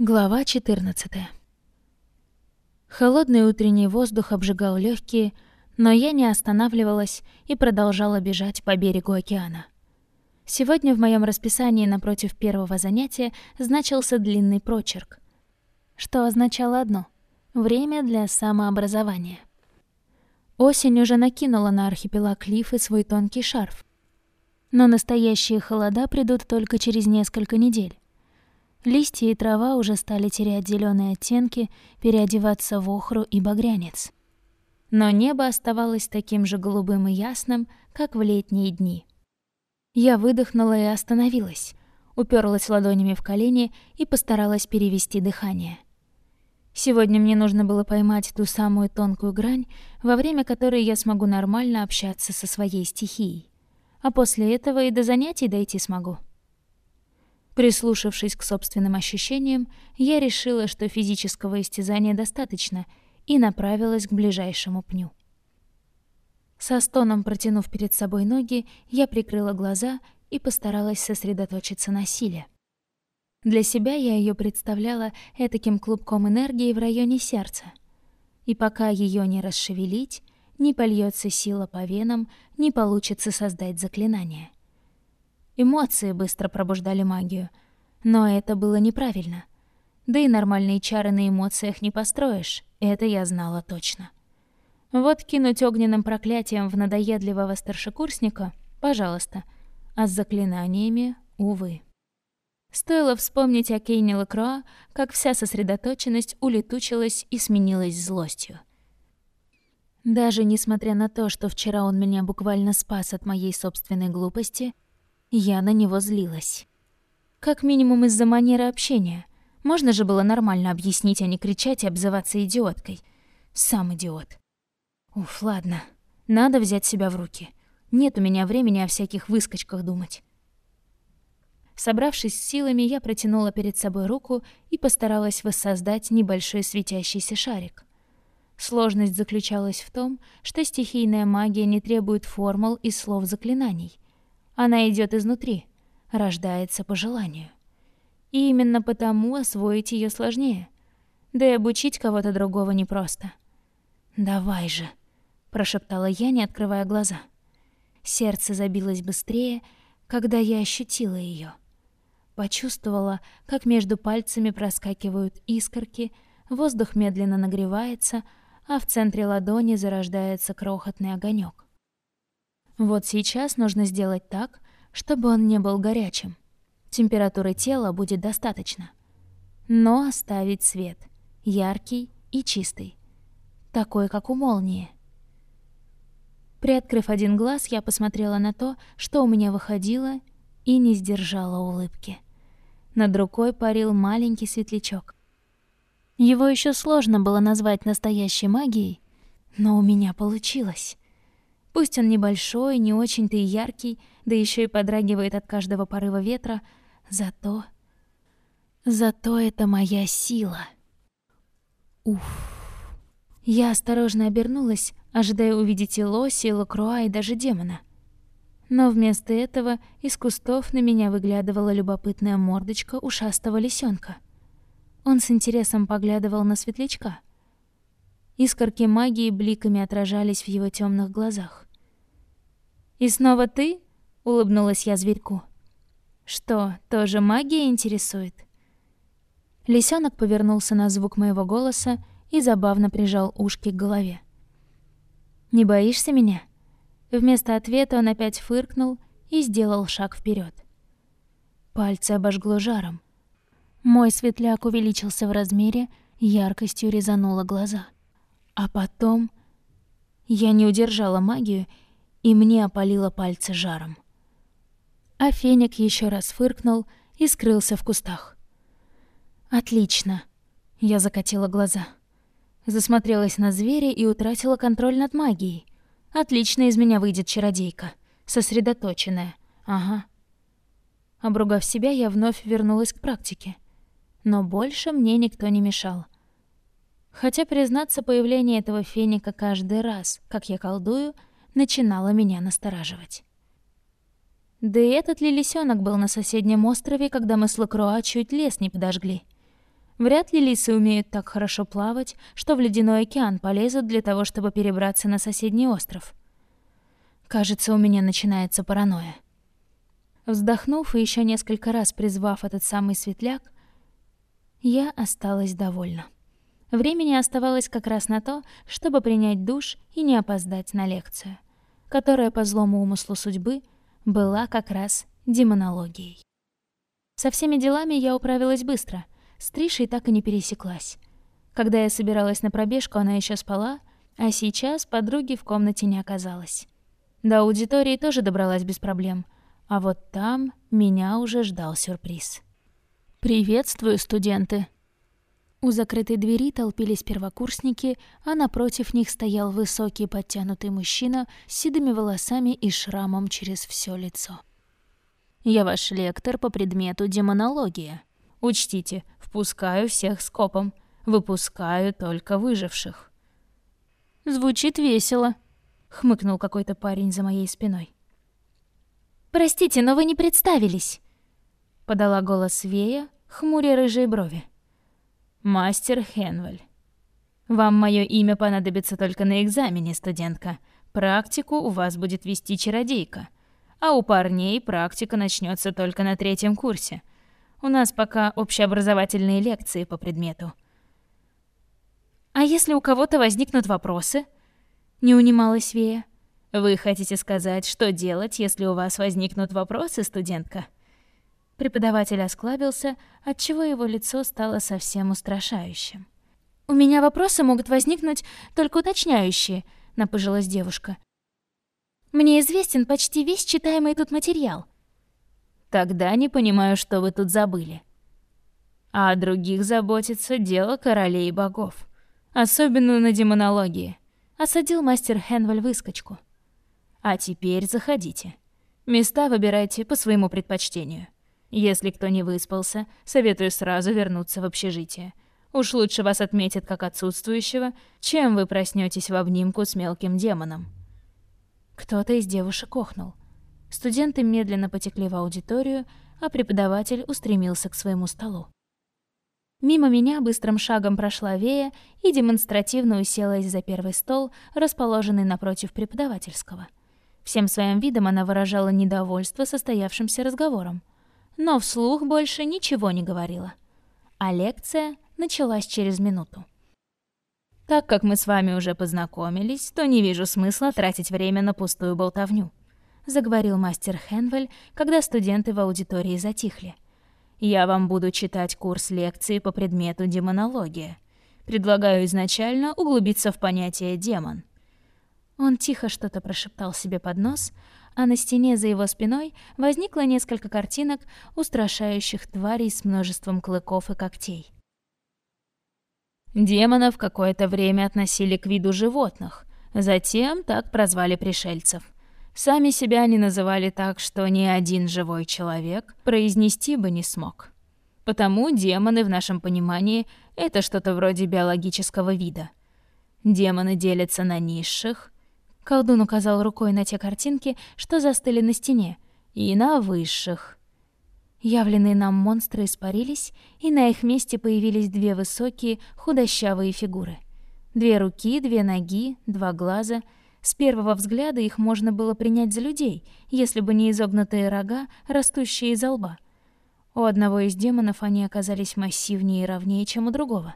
Глава 14. Холодный утренний воздух обжигал легкие, но я не останавливалась и продолжала бежать по берегу океана. Сегодня в моем расписании напротив первого занятия значился длинный прочерк, что означало одно — время для самообразования. Осень уже накинула на архипелаг Лифы свой тонкий шарф. Но настоящие холода придут только через несколько недель. Листья и трава уже стали терять зеленые оттенки, переодеваться в охру и багрянец. Но небо оставалось таким же голубым и ясным, как в летние дни. Я выдохнула и остановилась, уперлась ладонями в колени и постаралась перевести дыхание. Сегодня мне нужно было поймать ту самую тонкую грань, во время которой я смогу нормально общаться со своей стихией. А после этого и до занятий дойти смогу. Прислушавшись к собственным ощущениям, я решила, что физического истязания достаточно, и направилась к ближайшему пню. Со стоном протянув перед собой ноги, я прикрыла глаза и постаралась сосредоточиться на силе. Для себя я ее представляла этаким клубком энергии в районе сердца. И пока ее не расшевелить, не польется сила по венам, не получится создать заклинание. Эмоции быстро пробуждали магию, но это было неправильно. Да и нормальные чары на эмоциях не построишь, это я знала точно. Вот кинуть огненным проклятием в надоедливого старшекурсника — пожалуйста, а с заклинаниями — увы. Стоило вспомнить о Кейне Лекроа, как вся сосредоточенность улетучилась и сменилась злостью. Даже несмотря на то, что вчера он меня буквально спас от моей собственной глупости, я на него злилась. Как минимум из-за манеры общения. Можно же было нормально объяснить, а не кричать и обзываться идиоткой. Сам идиот. Уф, ладно. Надо взять себя в руки. Нет у меня времени о всяких выскочках думать. Собравшись с силами, я протянула перед собой руку и постаралась воссоздать небольшой светящийся шарик. Сложность заключалась в том, что стихийная магия не требует формул и слов заклинаний. Она идет изнутри, рождается по желанию. И именно потому освоить ее сложнее. Да и обучить кого-то другого непросто. «Давай же», — прошептала я, не открывая глаза. Сердце забилось быстрее, когда я ощутила ее. Почувствовала, как между пальцами проскакивают искорки, воздух медленно нагревается, а в центре ладони зарождается крохотный огонек. Вот сейчас нужно сделать так, чтобы он не был горячим. Температуры тела будет достаточно. Но оставить свет, яркий и чистый, такой, как у молнии. Приоткрыв один глаз, я посмотрела на то, что у меня выходило, и не сдержала улыбки. Над рукой парил маленький светлячок. Его еще сложно было назвать настоящей магией, но у меня получилось. Пусть он небольшой, не очень-то и яркий, да еще и подрагивает от каждого порыва ветра, зато... Зато это моя сила. Уф. Я осторожно обернулась, ожидая увидеть и лоси, и лакруа, и даже демона — но вместо этого из кустов на меня выглядывала любопытная мордочка ушастого лисенка. Он с интересом поглядывал на светлячка. Искорки магии бликами отражались в его темных глазах. «И снова ты?» — улыбнулась я зверьку. «Что, тоже магия интересует?» Лисенок повернулся на звук моего голоса и забавно прижал ушки к голове. «Не боишься меня?» Вместо ответа он опять фыркнул и сделал шаг вперед. Пальцы обожгло жаром. Мой светляк увеличился в размере, яркостью резануло глаза. А потом я не удержала магию, и мне опалило пальцы жаром. А феник еще раз фыркнул и скрылся в кустах. «Отлично!» — я закатила глаза. Засмотрелась на зверя и утратила контроль над магией — Отлично из меня выйдет чародейка. Сосредоточенная. Ага. Обругав себя, я вновь вернулась к практике. Но больше мне никто не мешал. Хотя, признаться, появление этого феника каждый раз, как я колдую, начинало меня настораживать. Да и этот ли лисёнок был на соседнем острове, когда мы с Лакруа чуть лес не подожгли. Вряд ли лисы умеют так хорошо плавать, что в ледяной океан полезут для того, чтобы перебраться на соседний остров. Кажется, у меня начинается паранойя. Вздохнув и еще несколько раз призвав этот самый светляк, я осталась довольна. Времени оставалось как раз на то, чтобы принять душ и не опоздать на лекцию, которая по злому умыслу судьбы была как раз демонологией. Со всеми делами я управилась быстро — с Тришей так и не пересеклась. Когда я собиралась на пробежку, она еще спала, а сейчас подруги в комнате не оказалось. До аудитории тоже добралась без проблем, а вот там меня уже ждал сюрприз. «Приветствую, студенты!» У закрытой двери толпились первокурсники, а напротив них стоял высокий подтянутый мужчина с седыми волосами и шрамом через все лицо. «Я ваш лектор по предмету демонология. Учтите, впускаю всех скопом, выпускаю только выживших. Звучит весело, хмыкнул какой-то парень за моей спиной. Простите, но вы не представились, подала голос Вея, хмуря рыжие брови. Мастер Хенвель. Вам мое имя понадобится только на экзамене, студентка. Практику у вас будет вести чародейка, а у парней практика начнется только на третьем курсе. У нас пока общеобразовательные лекции по предмету. А если у кого-то возникнут вопросы? Не унималась Вея. Вы хотите сказать, что делать, если у вас возникнут вопросы, студентка? Преподаватель осклабился, отчего его лицо стало совсем устрашающим. У меня вопросы могут возникнуть только уточняющие, напыжилась девушка. Мне известен почти весь читаемый тут материал. Тогда не понимаю, что вы тут забыли. А о других заботится дело королей и богов. Особенно на демонологии. Осадил мастер Хенваль выскочку. А теперь заходите. Места выбирайте по своему предпочтению. Если кто не выспался, советую сразу вернуться в общежитие. Уж лучше вас отметят как отсутствующего, чем вы проснетесь в обнимку с мелким демоном. Кто-то из девушек охнул. Студенты медленно потекли в аудиторию, а преподаватель устремился к своему столу. Мимо меня быстрым шагом прошла Вея и демонстративно уселась за первый стол, расположенный напротив преподавательского. Всем своим видом она выражала недовольство состоявшимся разговором, но вслух больше ничего не говорила. А лекция началась через минуту. Так как мы с вами уже познакомились, то не вижу смысла тратить время на пустую болтовню заговорил мастер Хенвель, когда студенты в аудитории затихли. Я вам буду читать курс лекции по предмету демонология. Предлагаю изначально углубиться в понятие демон. Он тихо что-то прошептал себе под нос, а на стене за его спиной возникло несколько картинок устрашающих тварей с множеством клыков и когтей. Демонов какое-то время относили к виду животных, затем так прозвали пришельцев. Сами себя они называли так, что ни один живой человек произнести бы не смог. Потому демоны в нашем понимании — это что-то вроде биологического вида. Демоны делятся на низших. Колдун указал рукой на те картинки, что застыли на стене, и на высших. Явленные нам монстры испарились, и на их месте появились две высокие, худощавые фигуры. Две руки, две ноги, два глаза — с первого взгляда их можно было принять за людей, если бы не изогнутые рога, растущие из лба. У одного из демонов они оказались массивнее и ровнее, чем у другого.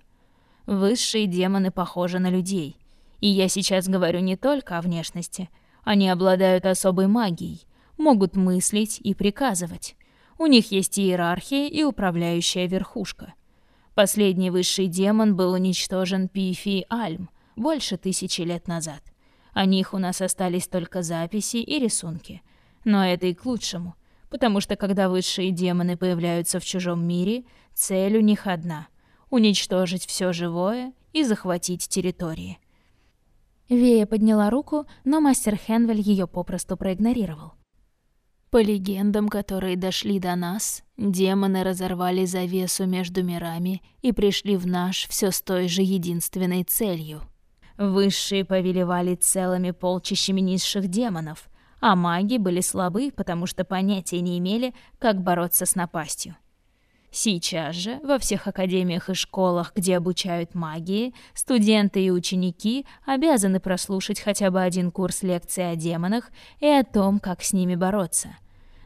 Высшие демоны похожи на людей. И я сейчас говорю не только о внешности. Они обладают особой магией, могут мыслить и приказывать. У них есть иерархия и управляющая верхушка. Последний высший демон был уничтожен Пифи Альм больше тысячи лет назад. О них у нас остались только записи и рисунки. Но это и к лучшему, потому что когда высшие демоны появляются в чужом мире, цель у них одна — уничтожить все живое и захватить территории. Вея подняла руку, но мастер Хенвель ее попросту проигнорировал. По легендам, которые дошли до нас, демоны разорвали завесу между мирами и пришли в наш все с той же единственной целью Высшие повелевали целыми полчищами низших демонов, а маги были слабы, потому что понятия не имели, как бороться с напастью. Сейчас же во всех академиях и школах, где обучают магии, студенты и ученики обязаны прослушать хотя бы один курс лекций о демонах и о том, как с ними бороться.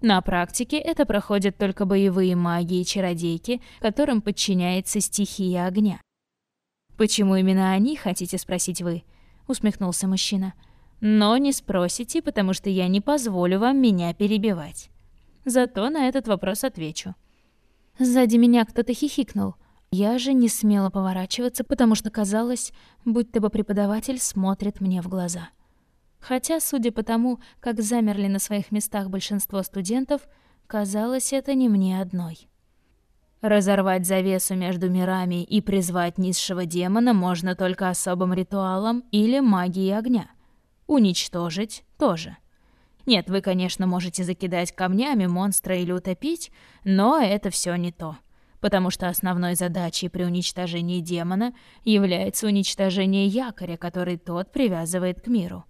На практике это проходят только боевые маги и чародейки, которым подчиняется стихия огня. «Почему именно они, хотите спросить вы?» — усмехнулся мужчина. «Но не спросите, потому что я не позволю вам меня перебивать. Зато на этот вопрос отвечу». Сзади меня кто-то хихикнул. Я же не смела поворачиваться, потому что казалось, будто бы преподаватель смотрит мне в глаза. Хотя, судя по тому, как замерли на своих местах большинство студентов, казалось это не мне одной. Разорвать завесу между мирами и призвать низшего демона можно только особым ритуалом или магией огня. Уничтожить тоже. Нет, вы, конечно, можете закидать камнями монстра или утопить, но это все не то. Потому что основной задачей при уничтожении демона является уничтожение якоря, который тот привязывает к миру.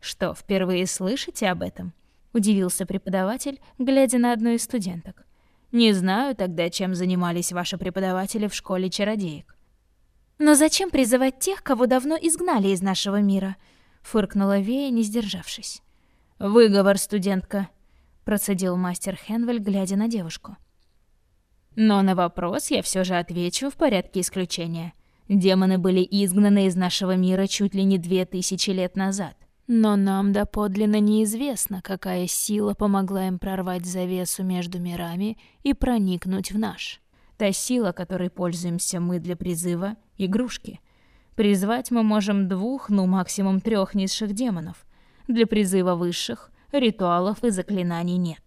Что, впервые слышите об этом? удивился преподаватель, глядя на одну из студенток. Не знаю тогда, чем занимались ваши преподаватели в школе чародеек. Но зачем призывать тех, кого давно изгнали из нашего мира? фыркнула Вея, не сдержавшись. Выговор, студентка, процедил мастер Хенвель, глядя на девушку. Но на вопрос я все же отвечу в порядке исключения. Демоны были изгнаны из нашего мира чуть ли не две тысячи лет назад. Но нам доподлинно неизвестно, какая сила помогла им прорвать завесу между мирами и проникнуть в наш. Та сила, которой пользуемся мы для призыва — игрушки. Призвать мы можем двух, ну максимум трех низших демонов. Для призыва высших ритуалов и заклинаний нет.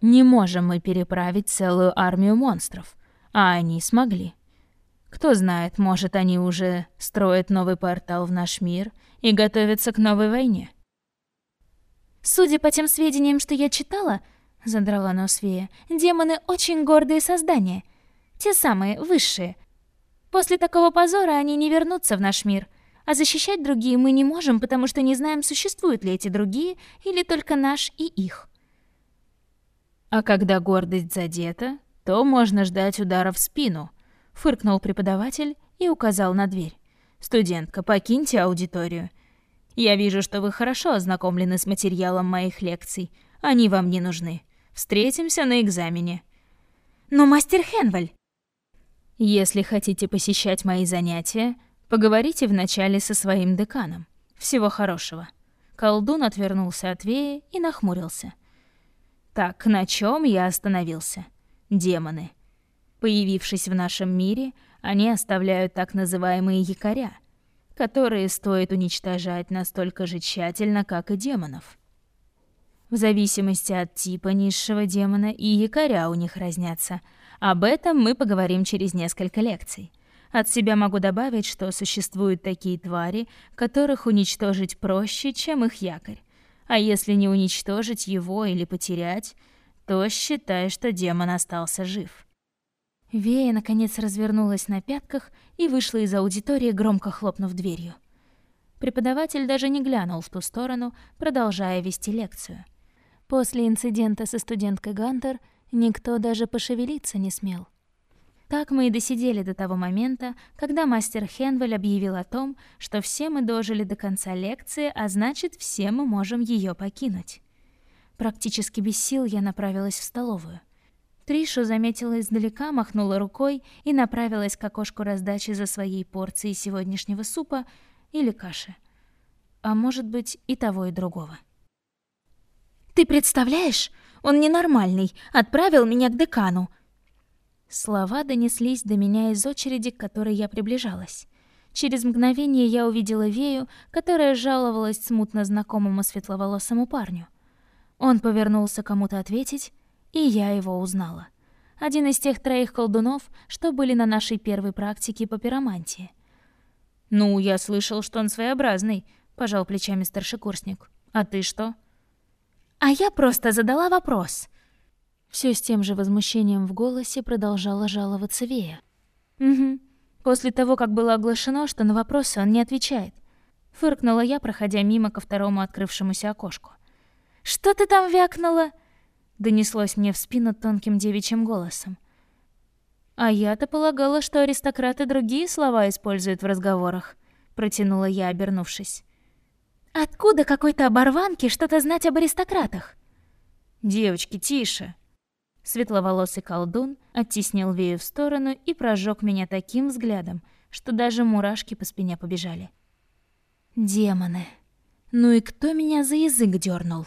Не можем мы переправить целую армию монстров, а они смогли. Кто знает, может, они уже строят новый портал в наш мир — и готовятся к новой войне. Судя по тем сведениям, что я читала, задрала нос Вея, демоны очень гордые создания. Те самые, высшие. После такого позора они не вернутся в наш мир. А защищать другие мы не можем, потому что не знаем, существуют ли эти другие, или только наш и их. А когда гордость задета, то можно ждать удара в спину, фыркнул преподаватель и указал на дверь. Студентка, покиньте аудиторию. Я вижу, что вы хорошо ознакомлены с материалом моих лекций. Они вам не нужны. Встретимся на экзамене. Но мастер Хенваль... Если хотите посещать мои занятия, поговорите вначале со своим деканом. Всего хорошего. Колдун отвернулся от Веи и нахмурился. Так, на чем я остановился? Демоны. Появившись в нашем мире, они оставляют так называемые якоря, которые стоит уничтожать настолько же тщательно, как и демонов. В зависимости от типа низшего демона и якоря у них разнятся. Об этом мы поговорим через несколько лекций. От себя могу добавить, что существуют такие твари, которых уничтожить проще, чем их якорь. А если не уничтожить его или потерять, то считай, что демон остался жив. Вея, наконец, развернулась на пятках и вышла из аудитории, громко хлопнув дверью. Преподаватель даже не глянул в ту сторону, продолжая вести лекцию. После инцидента со студенткой Гантер никто даже пошевелиться не смел. Так мы и досидели до того момента, когда мастер Хенвель объявил о том, что все мы дожили до конца лекции, а значит, все мы можем ее покинуть. Практически без сил я направилась в столовую. Тришу заметила издалека, махнула рукой и направилась к окошку раздачи за своей порцией сегодняшнего супа или каши. А может быть, и того, и другого. «Ты представляешь? Он ненормальный, отправил меня к декану!» Слова донеслись до меня из очереди, к которой я приближалась. Через мгновение я увидела Вею, которая жаловалась смутно знакомому светловолосому парню. Он повернулся кому-то ответить, и я его узнала. Один из тех троих колдунов, что были на нашей первой практике по пиромантии. «Ну, я слышал, что он своеобразный», — пожал плечами старшекурсник. «А ты что?» «А я просто задала вопрос». Все с тем же возмущением в голосе продолжала жаловаться Вея. «Угу. После того, как было оглашено, что на вопросы он не отвечает». Фыркнула я, проходя мимо ко второму открывшемуся окошку. «Что ты там вякнула?» донеслось мне в спину тонким девичьим голосом. А я-то полагала, что аристократы другие слова используют в разговорах, протянула я, обернувшись. Откуда какой-то оборванке что-то знать об аристократах? Девочки, тише. Светловолосый колдун оттеснил Вею в сторону и прожег меня таким взглядом, что даже мурашки по спине побежали. Демоны. Ну и кто меня за язык дернул?